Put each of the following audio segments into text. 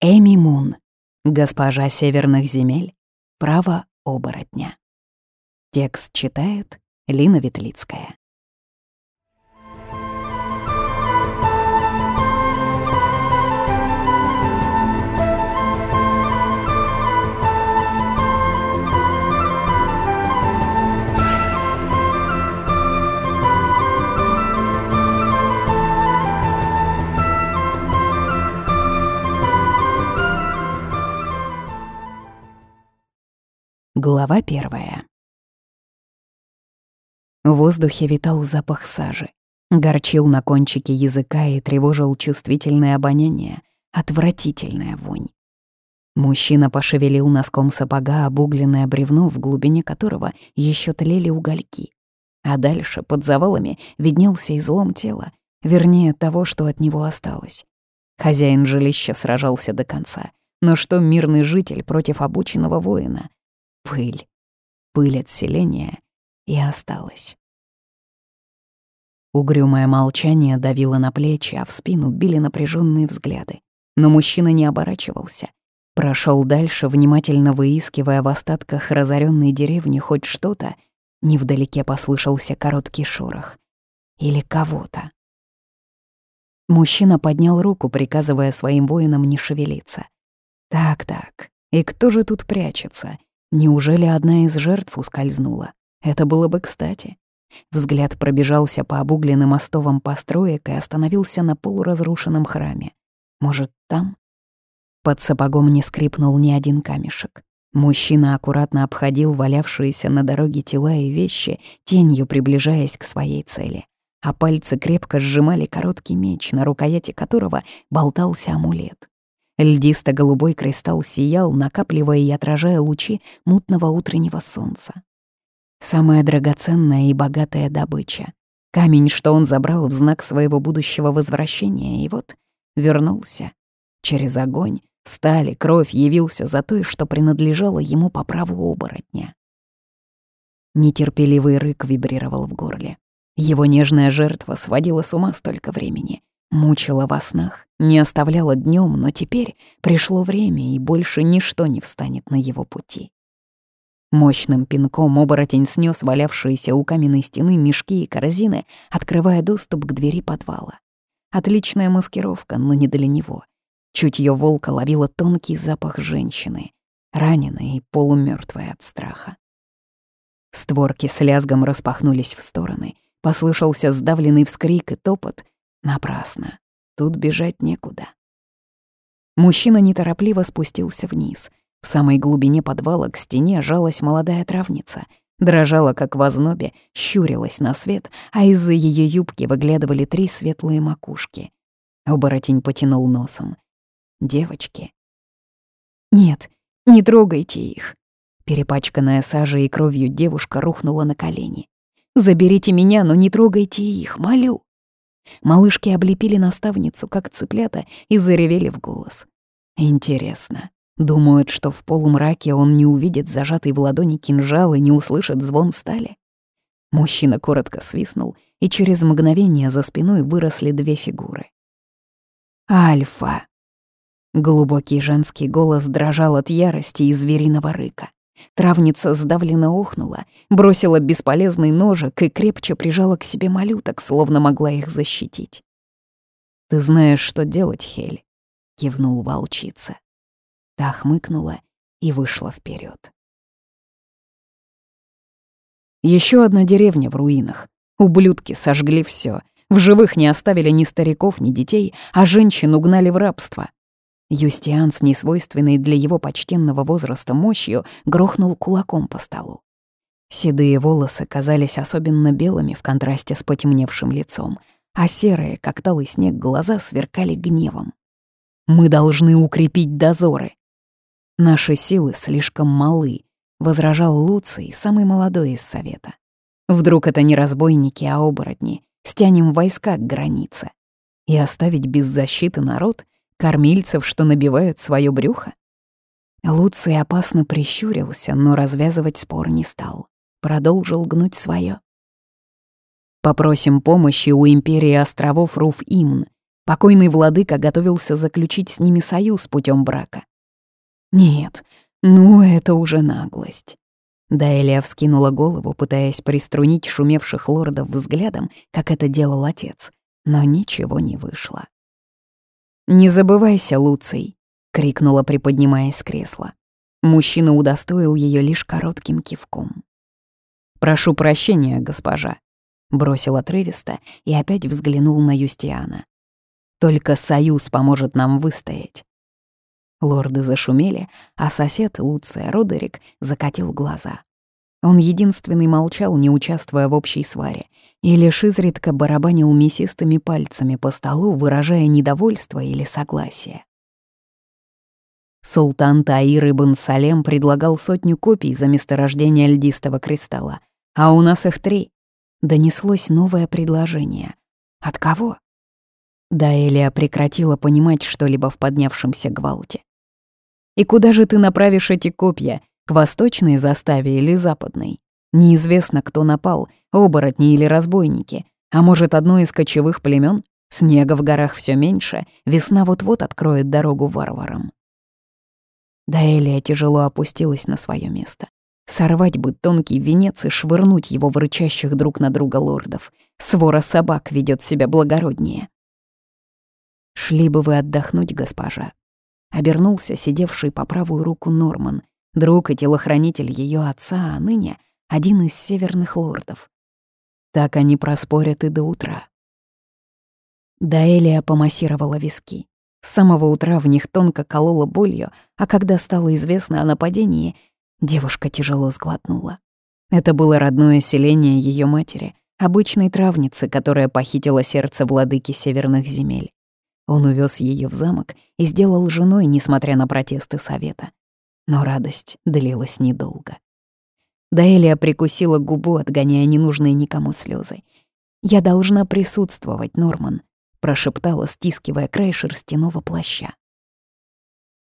Эми Мун, госпожа северных земель, право оборотня. Текст читает Лина Ветлицкая. Глава первая. В воздухе витал запах сажи. Горчил на кончике языка и тревожил чувствительное обоняние, отвратительная вонь. Мужчина пошевелил носком сапога обугленное бревно, в глубине которого еще тлели угольки. А дальше, под завалами, виднелся излом тела, вернее, того, что от него осталось. Хозяин жилища сражался до конца. Но что мирный житель против обученного воина — Пыль. Пыль отселения и осталась. Угрюмое молчание давило на плечи, а в спину били напряженные взгляды. Но мужчина не оборачивался. Прошел дальше, внимательно выискивая в остатках разоренной деревни хоть что-то. Невдалеке послышался короткий шорох. Или кого-то. Мужчина поднял руку, приказывая своим воинам не шевелиться. Так-так, и кто же тут прячется? Неужели одна из жертв ускользнула? Это было бы кстати. Взгляд пробежался по обугленным остовам построек и остановился на полуразрушенном храме. Может, там? Под сапогом не скрипнул ни один камешек. Мужчина аккуратно обходил валявшиеся на дороге тела и вещи, тенью приближаясь к своей цели. А пальцы крепко сжимали короткий меч, на рукояти которого болтался амулет. Льдисто-голубой кристалл сиял, накапливая и отражая лучи мутного утреннего солнца. Самая драгоценная и богатая добыча. Камень, что он забрал в знак своего будущего возвращения, и вот вернулся. Через огонь, стали, кровь явился за той, что принадлежало ему по праву оборотня. Нетерпеливый рык вибрировал в горле. Его нежная жертва сводила с ума столько времени. Мучила во снах, не оставляла днем, но теперь пришло время, и больше ничто не встанет на его пути. Мощным пинком оборотень снес валявшиеся у каменной стены мешки и корзины, открывая доступ к двери подвала. Отличная маскировка, но не для него. Чутье волка ловило тонкий запах женщины, раненой и полумертвой от страха. Створки с лязгом распахнулись в стороны, послышался сдавленный вскрик и топот, Напрасно. Тут бежать некуда. Мужчина неторопливо спустился вниз. В самой глубине подвала к стене жалась молодая травница. Дрожала, как в ознобе, щурилась на свет, а из-за ее юбки выглядывали три светлые макушки. Оборотень потянул носом. «Девочки». «Нет, не трогайте их». Перепачканная сажей и кровью девушка рухнула на колени. «Заберите меня, но не трогайте их, молю». Малышки облепили наставницу, как цыплята, и заревели в голос. Интересно. Думают, что в полумраке он не увидит зажатый в ладони кинжал и не услышит звон стали? Мужчина коротко свистнул, и через мгновение за спиной выросли две фигуры. «Альфа!» Глубокий женский голос дрожал от ярости и звериного рыка. Травница сдавленно охнула, бросила бесполезный ножик и крепче прижала к себе малюток, словно могла их защитить. «Ты знаешь, что делать, Хель», — кивнул волчица. Та хмыкнула и вышла вперед. Еще одна деревня в руинах. Ублюдки сожгли все. В живых не оставили ни стариков, ни детей, а женщин угнали в рабство. Юстиан с несвойственной для его почтенного возраста мощью грохнул кулаком по столу. Седые волосы казались особенно белыми в контрасте с потемневшим лицом, а серые, как талый снег, глаза сверкали гневом. «Мы должны укрепить дозоры!» «Наши силы слишком малы», — возражал Луций, самый молодой из совета. «Вдруг это не разбойники, а оборотни? Стянем войска к границе. И оставить без защиты народ — Кормильцев, что набивают свое брюхо? Луций опасно прищурился, но развязывать спор не стал. Продолжил гнуть свое. «Попросим помощи у Империи островов Руф-Имн», Покойный владыка готовился заключить с ними союз путем брака. Нет, ну это уже наглость. Дайлия вскинула голову, пытаясь приструнить шумевших лордов взглядом, как это делал отец, но ничего не вышло. «Не забывайся, Луций!» — крикнула, приподнимаясь с кресла. Мужчина удостоил ее лишь коротким кивком. «Прошу прощения, госпожа», — бросил отрывисто и опять взглянул на Юстиана. «Только союз поможет нам выстоять». Лорды зашумели, а сосед Луция Родерик закатил глаза. Он единственный молчал, не участвуя в общей сваре, и лишь изредка барабанил мясистыми пальцами по столу, выражая недовольство или согласие. Султан Таир ибн Салем предлагал сотню копий за месторождение льдистого кристалла, а у нас их три. Донеслось новое предложение. От кого? Даэлия прекратила понимать что-либо в поднявшемся гвалте. «И куда же ты направишь эти копья? К восточной заставе или западной? Неизвестно, кто напал, оборотни или разбойники. А может, одно из кочевых племен? Снега в горах все меньше, весна вот-вот откроет дорогу варварам. Даэлия тяжело опустилась на свое место. Сорвать бы тонкий венец и швырнуть его в рычащих друг на друга лордов. Свора собак ведет себя благороднее. «Шли бы вы отдохнуть, госпожа», — обернулся сидевший по правую руку Норман, друг и телохранитель ее отца, а ныне один из северных лордов. Так они проспорят и до утра. Даэлия помассировала виски. С самого утра в них тонко колола болью, а когда стало известно о нападении, девушка тяжело сглотнула. Это было родное селение ее матери, обычной травницы, которая похитила сердце владыки северных земель. Он увез ее в замок и сделал женой, несмотря на протесты совета. Но радость длилась недолго. Даэлия прикусила губу, отгоняя ненужные никому слезы. «Я должна присутствовать, Норман. — прошептала, стискивая край шерстяного плаща.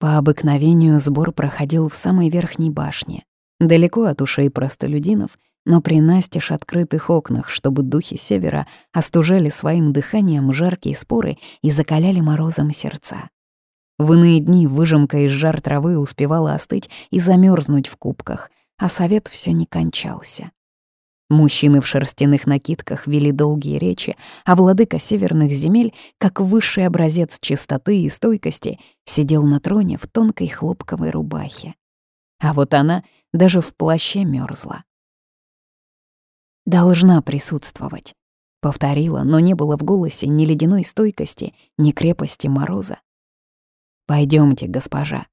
По обыкновению сбор проходил в самой верхней башне, далеко от ушей простолюдинов, но при настежь открытых окнах, чтобы духи севера остужали своим дыханием жаркие споры и закаляли морозом сердца. В иные дни выжимка из жар травы успевала остыть и замерзнуть в кубках, а совет все не кончался. Мужчины в шерстяных накидках вели долгие речи, а владыка северных земель, как высший образец чистоты и стойкости, сидел на троне в тонкой хлопковой рубахе. А вот она даже в плаще мерзла. «Должна присутствовать», — повторила, но не было в голосе ни ледяной стойкости, ни крепости мороза. Пойдемте, госпожа».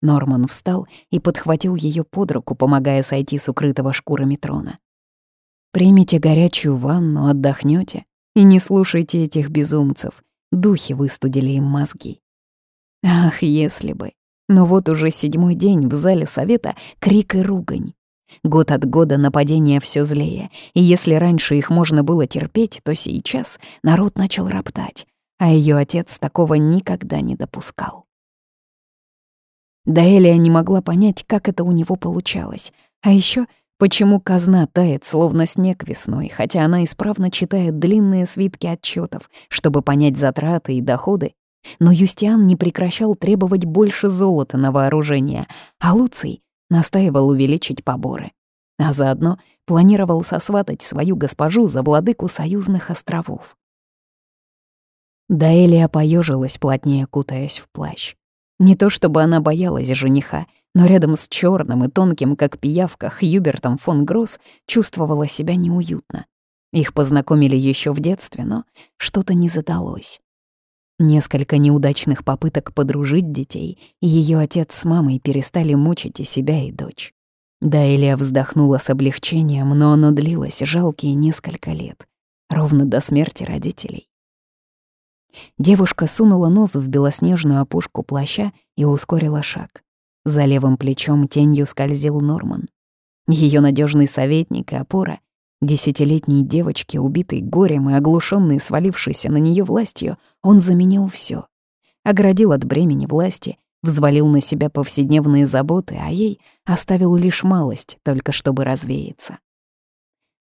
Норман встал и подхватил ее под руку, помогая сойти с укрытого шкурами трона. Примите горячую ванну, отдохнете и не слушайте этих безумцев. Духи выстудили им мозги. Ах, если бы. Но вот уже седьмой день в зале совета крик и ругань. Год от года нападения все злее, и если раньше их можно было терпеть, то сейчас народ начал роптать, а ее отец такого никогда не допускал. Даэлия не могла понять, как это у него получалось, а еще Почему казна тает, словно снег весной, хотя она исправно читает длинные свитки отчетов, чтобы понять затраты и доходы? Но Юстиан не прекращал требовать больше золота на вооружение, а Луций настаивал увеличить поборы. А заодно планировал сосватать свою госпожу за владыку союзных островов. Даэлия поежилась, плотнее кутаясь в плащ. Не то чтобы она боялась жениха — но рядом с черным и тонким, как пиявка, Хьюбертом фон Гросс чувствовала себя неуютно. Их познакомили еще в детстве, но что-то не задалось. Несколько неудачных попыток подружить детей, и ее отец с мамой перестали мучить и себя, и дочь. Да, Илья вздохнула с облегчением, но оно длилось жалкие несколько лет, ровно до смерти родителей. Девушка сунула нос в белоснежную опушку плаща и ускорила шаг. За левым плечом тенью скользил Норман. Ее надежный советник и опора, десятилетней девочке, убитой горем и оглушенной свалившейся на нее властью, он заменил все. Оградил от бремени власти, взвалил на себя повседневные заботы, а ей оставил лишь малость, только чтобы развеяться.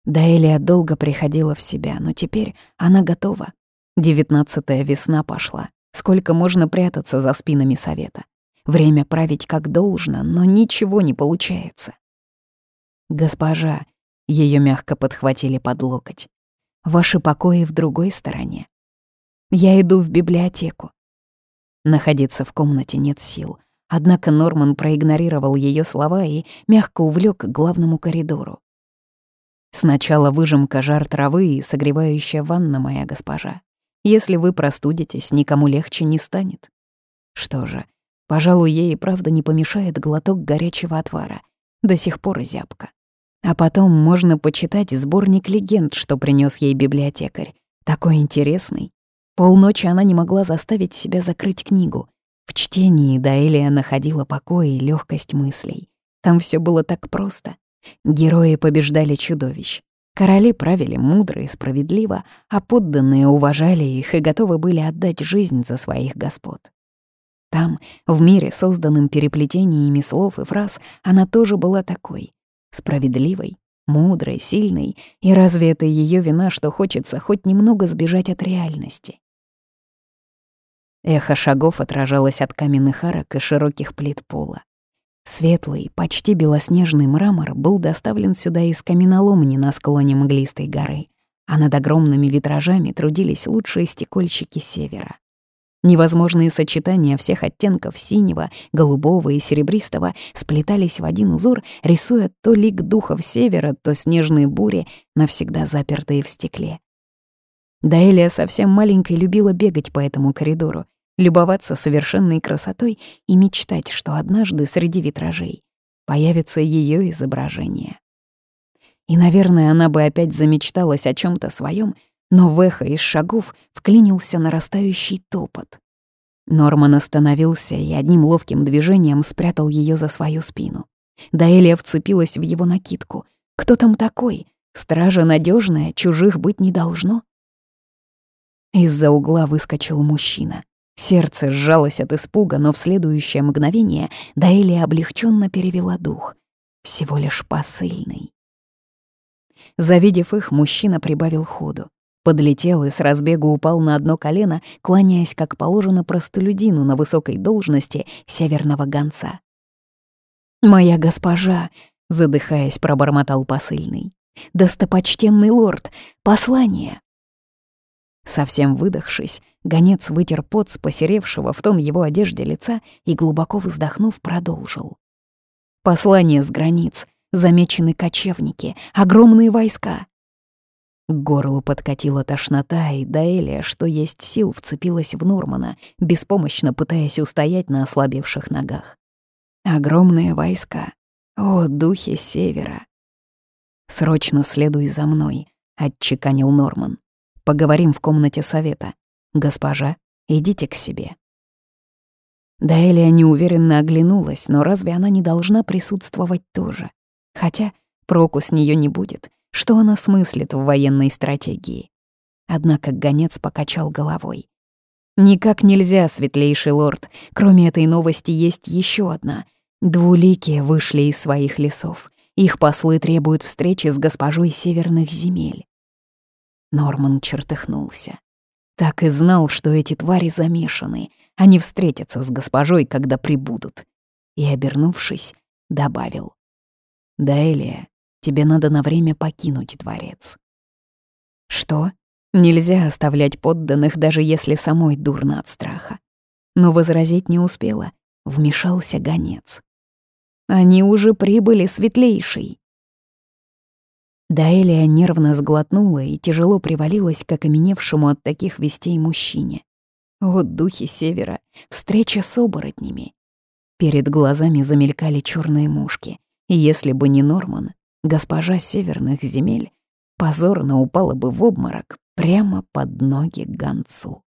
Даэлия долго приходила в себя, но теперь она готова. Девятнадцатая весна пошла. Сколько можно прятаться за спинами совета? Время править как должно, но ничего не получается. «Госпожа», — ее мягко подхватили под локоть, «ваши покои в другой стороне. Я иду в библиотеку». Находиться в комнате нет сил, однако Норман проигнорировал ее слова и мягко увлек к главному коридору. «Сначала выжимка жар травы и согревающая ванна, моя госпожа. Если вы простудитесь, никому легче не станет. Что же, пожалуй, ей и правда не помешает глоток горячего отвара. До сих пор зябко. А потом можно почитать сборник легенд, что принес ей библиотекарь. Такой интересный. Полночи она не могла заставить себя закрыть книгу. В чтении Даэлия находила покой и легкость мыслей. Там все было так просто. Герои побеждали чудовищ. Короли правили мудро и справедливо, а подданные уважали их и готовы были отдать жизнь за своих господ. Там, в мире, созданном переплетениями слов и фраз, она тоже была такой. Справедливой, мудрой, сильной, и разве это ее вина, что хочется хоть немного сбежать от реальности? Эхо шагов отражалось от каменных арок и широких плит пола. Светлый, почти белоснежный мрамор был доставлен сюда из каменоломни на склоне мглистой горы, а над огромными витражами трудились лучшие стекольщики севера. Невозможные сочетания всех оттенков синего, голубого и серебристого сплетались в один узор, рисуя то лик духов севера, то снежные бури, навсегда запертые в стекле. Даэлия совсем маленькой любила бегать по этому коридору, любоваться совершенной красотой и мечтать, что однажды среди витражей появится ее изображение. И, наверное, она бы опять замечталась о чем то своем, но в эхо из шагов вклинился нарастающий топот. Норман остановился и одним ловким движением спрятал ее за свою спину. Даэлия вцепилась в его накидку. «Кто там такой? Стража надежная, чужих быть не должно?» Из-за угла выскочил мужчина. Сердце сжалось от испуга, но в следующее мгновение Даэлия облегченно перевела дух. Всего лишь посыльный. Завидев их, мужчина прибавил ходу. Подлетел и с разбегу упал на одно колено, кланяясь, как положено простолюдину на высокой должности северного гонца. «Моя госпожа!» — задыхаясь, пробормотал посыльный. «Достопочтенный лорд! Послание!» Совсем выдохшись, гонец вытер пот с посеревшего в тон его одежде лица и, глубоко вздохнув, продолжил. «Послание с границ, замечены кочевники, огромные войска». К горлу подкатила тошнота, и Даэлия, что есть сил, вцепилась в Нормана, беспомощно пытаясь устоять на ослабевших ногах. «Огромные войска. О, духи севера!» «Срочно следуй за мной», — отчеканил Норман. Поговорим в комнате совета. Госпожа, идите к себе». Даэлия неуверенно оглянулась, но разве она не должна присутствовать тоже? Хотя проку с нее не будет. Что она смыслит в военной стратегии? Однако гонец покачал головой. «Никак нельзя, светлейший лорд. Кроме этой новости есть еще одна. Двуликие вышли из своих лесов. Их послы требуют встречи с госпожой северных земель. Норман чертыхнулся. Так и знал, что эти твари замешаны. Они встретятся с госпожой, когда прибудут. И, обернувшись, добавил. «Даэлия, тебе надо на время покинуть дворец». «Что? Нельзя оставлять подданных, даже если самой дурно от страха». Но возразить не успела. Вмешался гонец. «Они уже прибыли, светлейший!» Даэлия нервно сглотнула и тяжело привалилась к окаменевшему от таких вестей мужчине. Вот духи севера, встреча с оборотнями. Перед глазами замелькали черные мушки, и если бы не Норман, госпожа северных земель позорно упала бы в обморок прямо под ноги гонцу.